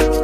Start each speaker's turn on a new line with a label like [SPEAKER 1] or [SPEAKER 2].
[SPEAKER 1] you